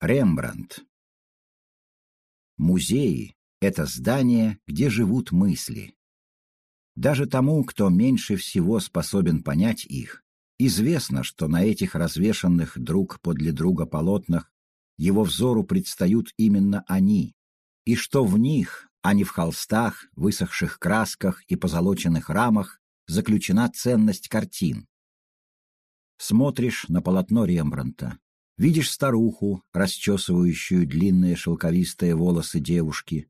Рембрандт. Музеи — это здания, где живут мысли. Даже тому, кто меньше всего способен понять их, известно, что на этих развешанных друг подле друга полотнах его взору предстают именно они, и что в них, а не в холстах, высохших красках и позолоченных рамах, заключена ценность картин. Смотришь на полотно Рембранта, Видишь старуху, расчесывающую длинные шелковистые волосы девушки,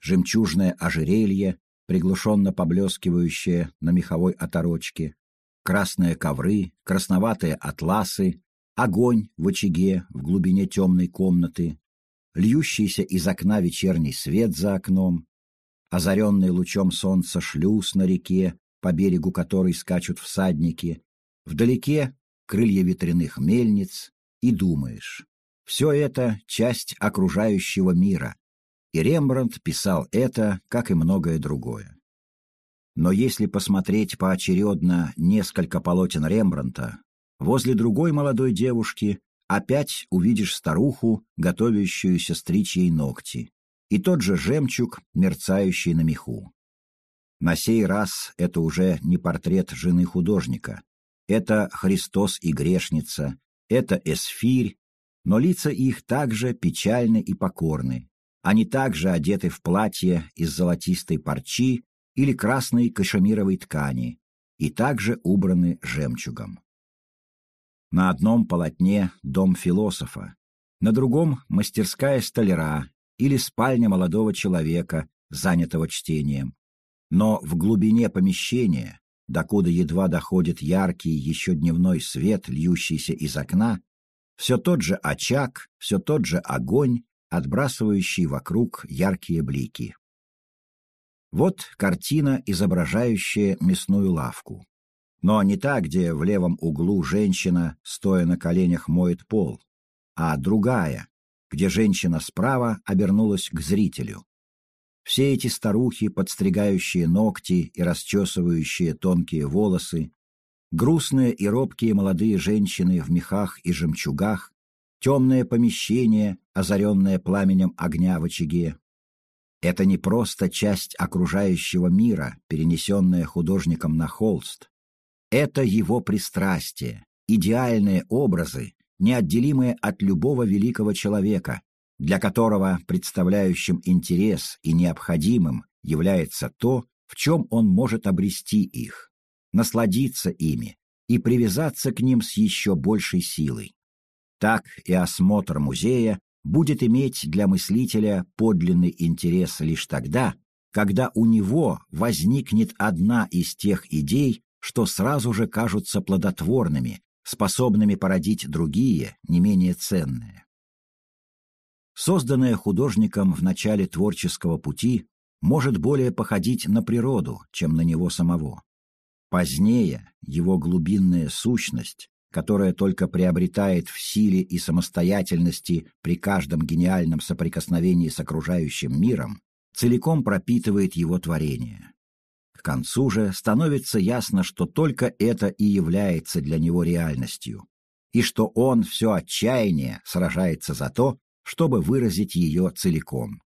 жемчужное ожерелье, приглушенно поблескивающее на меховой оторочке, красные ковры, красноватые атласы, огонь в очаге в глубине темной комнаты, льющийся из окна вечерний свет за окном, озаренный лучом солнца шлюз на реке, по берегу которой скачут всадники, вдалеке крылья ветряных мельниц, и думаешь. Все это — часть окружающего мира, и Рембрандт писал это, как и многое другое. Но если посмотреть поочередно несколько полотен Рембрандта, возле другой молодой девушки опять увидишь старуху, готовящуюся стричь ей ногти, и тот же жемчуг, мерцающий на меху. На сей раз это уже не портрет жены художника. Это Христос и грешница, это эсфирь, но лица их также печальны и покорны. Они также одеты в платье из золотистой парчи или красной кашемировой ткани и также убраны жемчугом. На одном полотне дом философа, на другом — мастерская столяра или спальня молодого человека, занятого чтением. Но в глубине помещения докуда едва доходит яркий еще дневной свет, льющийся из окна, все тот же очаг, все тот же огонь, отбрасывающий вокруг яркие блики. Вот картина, изображающая мясную лавку. Но не та, где в левом углу женщина, стоя на коленях, моет пол, а другая, где женщина справа обернулась к зрителю. Все эти старухи, подстригающие ногти и расчесывающие тонкие волосы, грустные и робкие молодые женщины в мехах и жемчугах, темное помещение, озаренное пламенем огня в очаге. Это не просто часть окружающего мира, перенесенная художником на холст. Это его пристрастие, идеальные образы, неотделимые от любого великого человека, для которого представляющим интерес и необходимым является то, в чем он может обрести их, насладиться ими и привязаться к ним с еще большей силой. Так и осмотр музея будет иметь для мыслителя подлинный интерес лишь тогда, когда у него возникнет одна из тех идей, что сразу же кажутся плодотворными, способными породить другие, не менее ценные созданное художником в начале творческого пути, может более походить на природу, чем на него самого. Позднее его глубинная сущность, которая только приобретает в силе и самостоятельности при каждом гениальном соприкосновении с окружающим миром, целиком пропитывает его творение. К концу же становится ясно, что только это и является для него реальностью, и что он все отчаяние сражается за то, чтобы выразить ее целиком.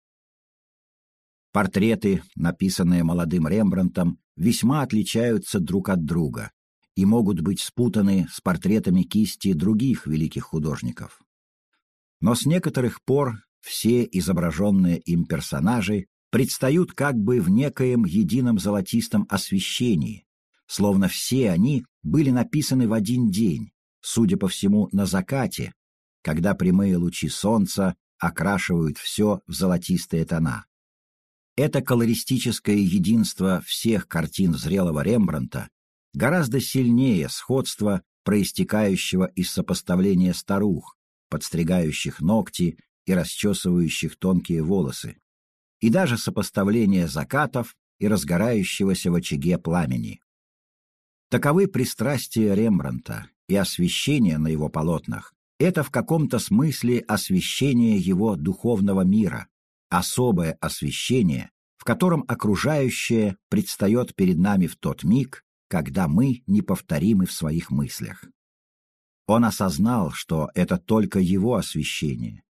Портреты, написанные молодым Рембрандтом, весьма отличаются друг от друга и могут быть спутаны с портретами кисти других великих художников. Но с некоторых пор все изображенные им персонажи предстают как бы в некоем едином золотистом освещении, словно все они были написаны в один день, судя по всему, на закате, когда прямые лучи солнца окрашивают все в золотистые тона. Это колористическое единство всех картин зрелого Рембранта гораздо сильнее сходства, проистекающего из сопоставления старух, подстригающих ногти и расчесывающих тонкие волосы, и даже сопоставление закатов и разгорающегося в очаге пламени. Таковы пристрастия Рембранта и освещение на его полотнах, это в каком-то смысле освещение его духовного мира, особое освещение, в котором окружающее предстает перед нами в тот миг, когда мы неповторимы в своих мыслях. Он осознал, что это только его освещение,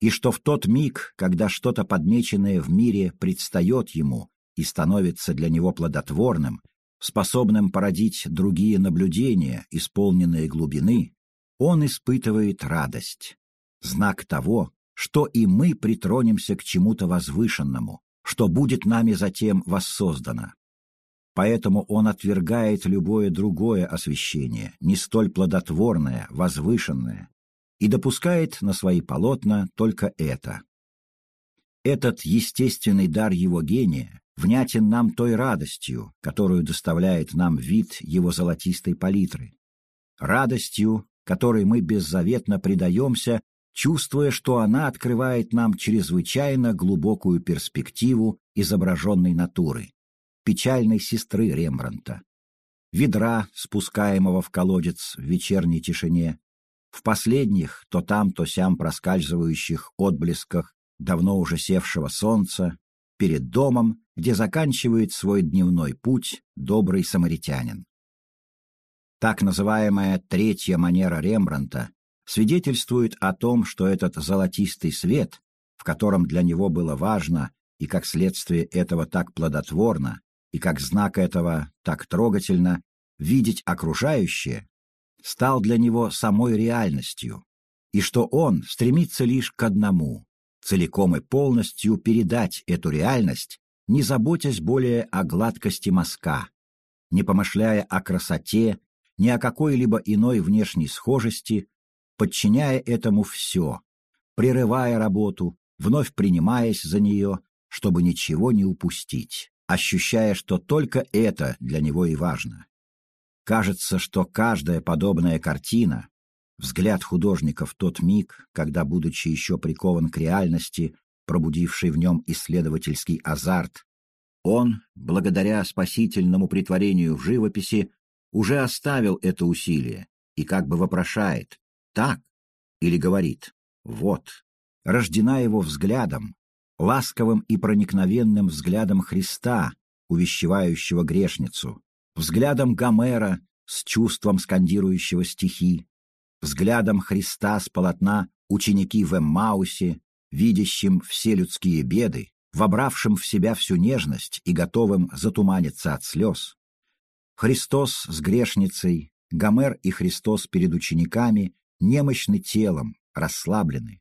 и что в тот миг, когда что-то подмеченное в мире предстает ему и становится для него плодотворным, способным породить другие наблюдения, исполненные глубины, он испытывает радость, знак того, что и мы притронемся к чему-то возвышенному, что будет нами затем воссоздано. Поэтому он отвергает любое другое освещение, не столь плодотворное, возвышенное, и допускает на свои полотна только это. Этот естественный дар его гения внятен нам той радостью, которую доставляет нам вид его золотистой палитры. Радостью, которой мы беззаветно предаемся, чувствуя, что она открывает нам чрезвычайно глубокую перспективу изображенной натуры, печальной сестры Рембранта, ведра, спускаемого в колодец в вечерней тишине, в последних, то там, то сям проскальзывающих отблесках давно уже севшего солнца, перед домом, где заканчивает свой дневной путь добрый самаритянин. Так называемая третья манера Рембранта свидетельствует о том, что этот золотистый свет, в котором для него было важно и как следствие этого так плодотворно, и как знак этого так трогательно видеть окружающее, стал для него самой реальностью, и что он стремится лишь к одному целиком и полностью передать эту реальность, не заботясь более о гладкости мазка, не помышляя о красоте, ни о какой-либо иной внешней схожести, подчиняя этому все, прерывая работу, вновь принимаясь за нее, чтобы ничего не упустить, ощущая, что только это для него и важно. Кажется, что каждая подобная картина Взгляд художника в тот миг, когда, будучи еще прикован к реальности, пробудивший в нем исследовательский азарт, он, благодаря спасительному притворению в живописи, уже оставил это усилие и как бы вопрошает «так?» или говорит «вот». Рождена его взглядом, ласковым и проникновенным взглядом Христа, увещевающего грешницу, взглядом Гомера с чувством скандирующего стихи, взглядом Христа с полотна ученики в Эммаусе, видящим все людские беды, вобравшим в себя всю нежность и готовым затуманиться от слез. Христос с грешницей, Гомер и Христос перед учениками немощны телом, расслаблены.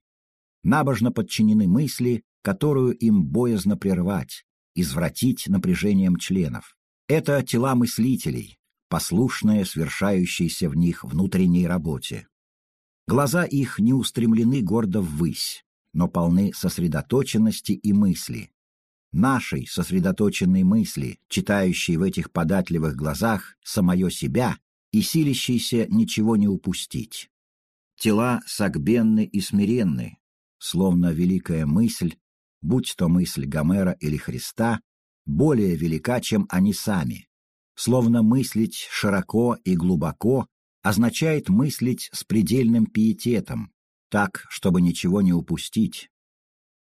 Набожно подчинены мысли, которую им боязно прервать, извратить напряжением членов. Это тела мыслителей, послушное свершающейся в них внутренней работе. Глаза их не устремлены гордо ввысь, но полны сосредоточенности и мысли. Нашей сосредоточенной мысли, читающей в этих податливых глазах самое себя и силящейся ничего не упустить. Тела согбенны и смиренны, словно великая мысль, будь то мысль Гомера или Христа, более велика, чем они сами, словно мыслить широко и глубоко означает мыслить с предельным пиететом, так, чтобы ничего не упустить.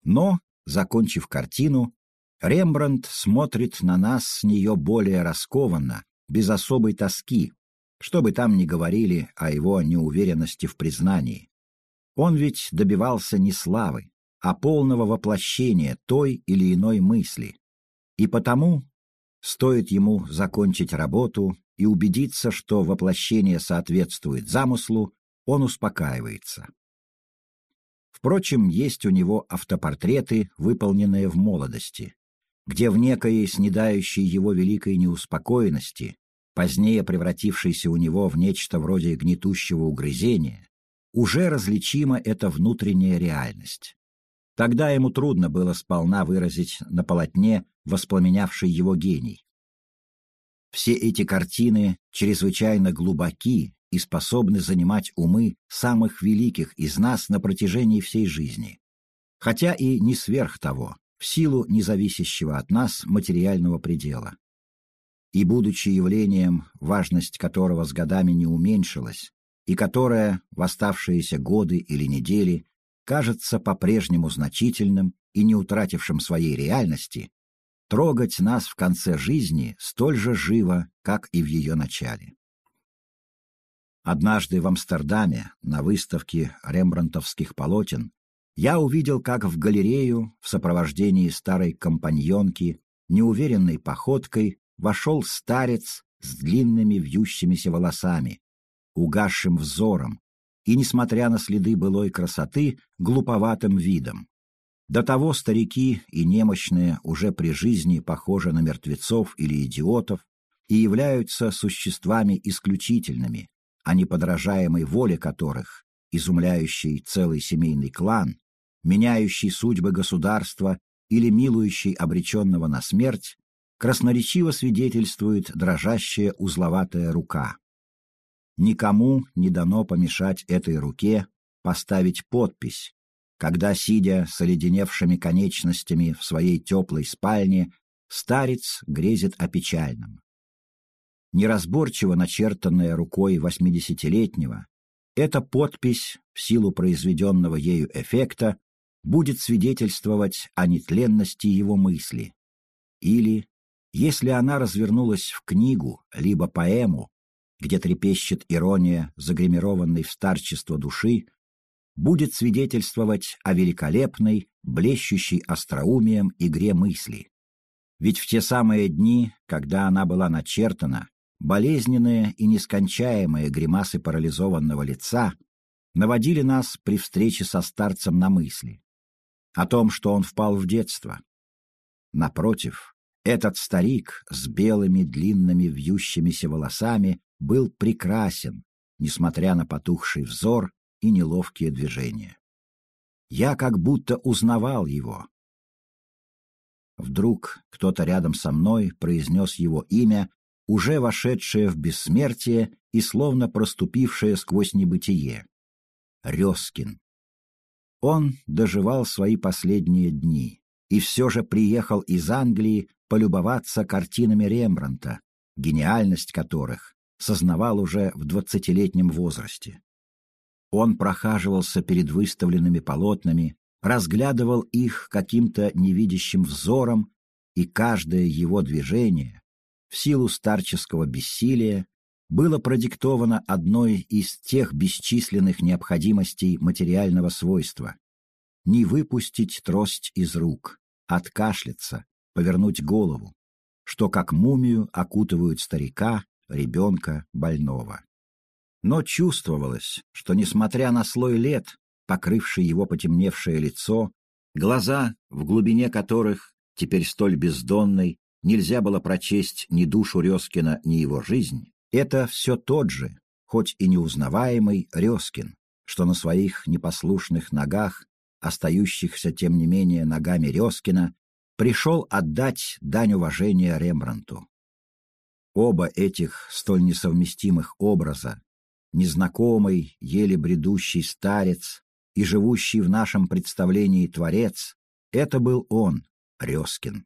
Но, закончив картину, Рембрандт смотрит на нас с нее более раскованно, без особой тоски, что бы там ни говорили о его неуверенности в признании. Он ведь добивался не славы, а полного воплощения той или иной мысли. И потому Стоит ему закончить работу и убедиться, что воплощение соответствует замыслу, он успокаивается. Впрочем, есть у него автопортреты, выполненные в молодости, где в некой снедающей его великой неуспокоенности, позднее превратившейся у него в нечто вроде гнетущего угрызения, уже различима эта внутренняя реальность. Тогда ему трудно было сполна выразить на полотне воспламенявший его гений. Все эти картины чрезвычайно глубоки и способны занимать умы самых великих из нас на протяжении всей жизни, хотя и не сверх того, в силу независящего от нас материального предела. И будучи явлением, важность которого с годами не уменьшилась, и которое в оставшиеся годы или недели кажется по-прежнему значительным и не утратившим своей реальности, трогать нас в конце жизни столь же живо, как и в ее начале. Однажды в Амстердаме на выставке рембрандтовских полотен я увидел, как в галерею в сопровождении старой компаньонки неуверенной походкой вошел старец с длинными вьющимися волосами, угасшим взором и, несмотря на следы былой красоты, глуповатым видом. До того старики и немощные уже при жизни похожи на мертвецов или идиотов и являются существами исключительными, а не подражаемой воле которых, изумляющий целый семейный клан, меняющий судьбы государства или милующий обреченного на смерть, красноречиво свидетельствует дрожащая узловатая рука. Никому не дано помешать этой руке поставить подпись, когда, сидя с оледеневшими конечностями в своей теплой спальне, старец грезит о печальном. Неразборчиво начертанная рукой восьмидесятилетнего, эта подпись, в силу произведенного ею эффекта, будет свидетельствовать о нетленности его мысли. Или, если она развернулась в книгу, либо поэму, где трепещет ирония загримированной в старчество души, будет свидетельствовать о великолепной, блещущей остроумием игре мысли. Ведь в те самые дни, когда она была начертана, болезненные и нескончаемые гримасы парализованного лица наводили нас при встрече со старцем на мысли о том, что он впал в детство. Напротив, этот старик с белыми длинными вьющимися волосами был прекрасен, несмотря на потухший взор и неловкие движения. Я как будто узнавал его. Вдруг кто-то рядом со мной произнес его имя, уже вошедшее в бессмертие и словно проступившее сквозь небытие. Резкин. Он доживал свои последние дни и все же приехал из Англии полюбоваться картинами Рембранта, гениальность которых сознавал уже в двадцатилетнем возрасте. Он прохаживался перед выставленными полотнами, разглядывал их каким-то невидящим взором, и каждое его движение, в силу старческого бессилия, было продиктовано одной из тех бесчисленных необходимостей материального свойства — не выпустить трость из рук, откашляться, повернуть голову, что как мумию окутывают старика, ребенка, больного. Но чувствовалось, что, несмотря на слой лет, покрывший его потемневшее лицо, глаза, в глубине которых, теперь столь бездонной, нельзя было прочесть ни душу Резкина, ни его жизнь, это все тот же, хоть и неузнаваемый Резкин, что на своих непослушных ногах, остающихся тем не менее ногами Резкина, пришел отдать дань уважения Рембранту. Оба этих столь несовместимых образа, незнакомый, еле бредущий старец и живущий в нашем представлении Творец, это был он, Резкин.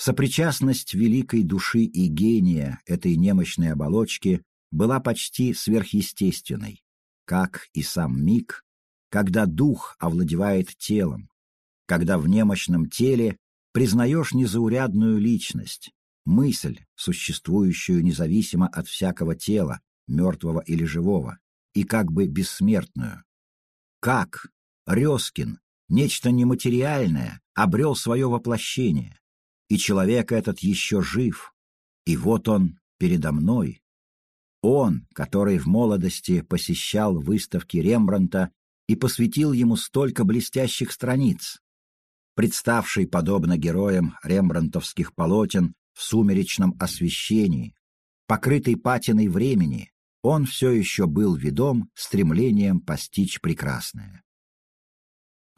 Сопричастность великой души и гения этой немощной оболочки была почти сверхъестественной, как и сам миг, когда дух овладевает телом, когда в немощном теле признаешь незаурядную личность, мысль, существующую независимо от всякого тела, мертвого или живого, и как бы бессмертную. Как Резкин, нечто нематериальное, обрел свое воплощение, и человек этот еще жив, и вот он передо мной. Он, который в молодости посещал выставки Рембранта и посвятил ему столько блестящих страниц, представший, подобно героям рембрантовских полотен, в сумеречном освещении, покрытый патиной времени, он все еще был ведом стремлением постичь прекрасное.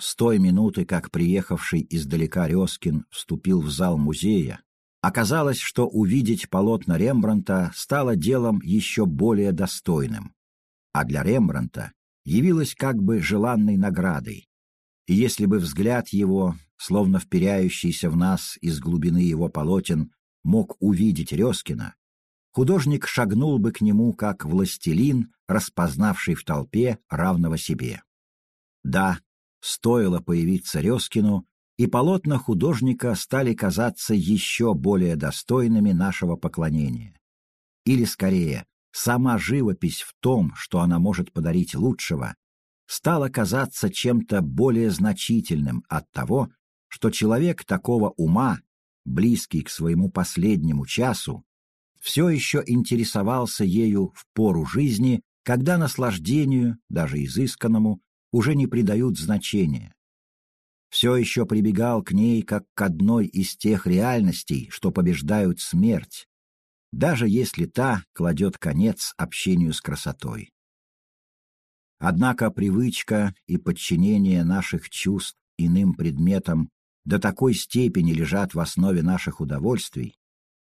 С той минуты, как приехавший издалека Резкин вступил в зал музея, оказалось, что увидеть полотна Рембранта стало делом еще более достойным, а для Рембранта явилось как бы желанной наградой. И если бы взгляд его, словно вперяющийся в нас из глубины его полотен, мог увидеть Резкина, художник шагнул бы к нему как властелин, распознавший в толпе равного себе. Да, Стоило появиться Резкину, и полотна художника стали казаться еще более достойными нашего поклонения. Или, скорее, сама живопись в том, что она может подарить лучшего, стало казаться чем-то более значительным от того, что человек такого ума, близкий к своему последнему часу, все еще интересовался ею в пору жизни, когда наслаждению, даже изысканному, уже не придают значения. Все еще прибегал к ней как к одной из тех реальностей, что побеждают смерть, даже если та кладет конец общению с красотой. Однако привычка и подчинение наших чувств иным предметам до такой степени лежат в основе наших удовольствий,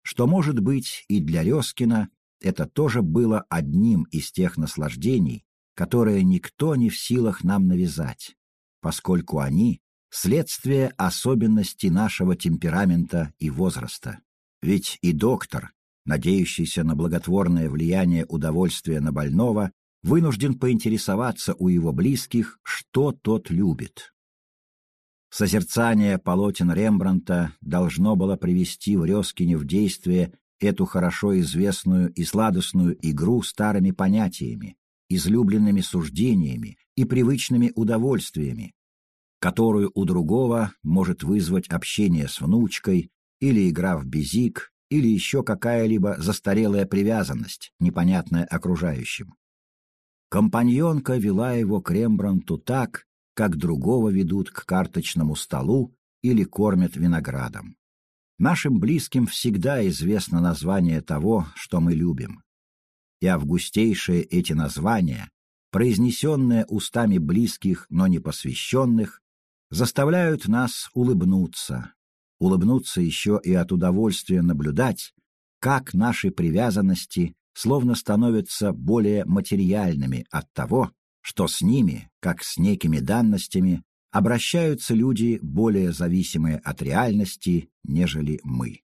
что, может быть, и для Резкина это тоже было одним из тех наслаждений, которые никто не в силах нам навязать, поскольку они — следствие особенностей нашего темперамента и возраста. Ведь и доктор, надеющийся на благотворное влияние удовольствия на больного, вынужден поинтересоваться у его близких, что тот любит. Созерцание полотен Рембранта должно было привести в Резкине в действие эту хорошо известную и сладостную игру старыми понятиями, излюбленными суждениями и привычными удовольствиями, которую у другого может вызвать общение с внучкой или игра в безик, или еще какая-либо застарелая привязанность, непонятная окружающим. Компаньонка вела его к Рембранту так, как другого ведут к карточному столу или кормят виноградом. Нашим близким всегда известно название того, что мы любим. И августейшие эти названия, произнесенные устами близких, но не посвященных, заставляют нас улыбнуться, улыбнуться еще и от удовольствия наблюдать, как наши привязанности словно становятся более материальными от того, что с ними, как с некими данностями, обращаются люди более зависимые от реальности, нежели мы.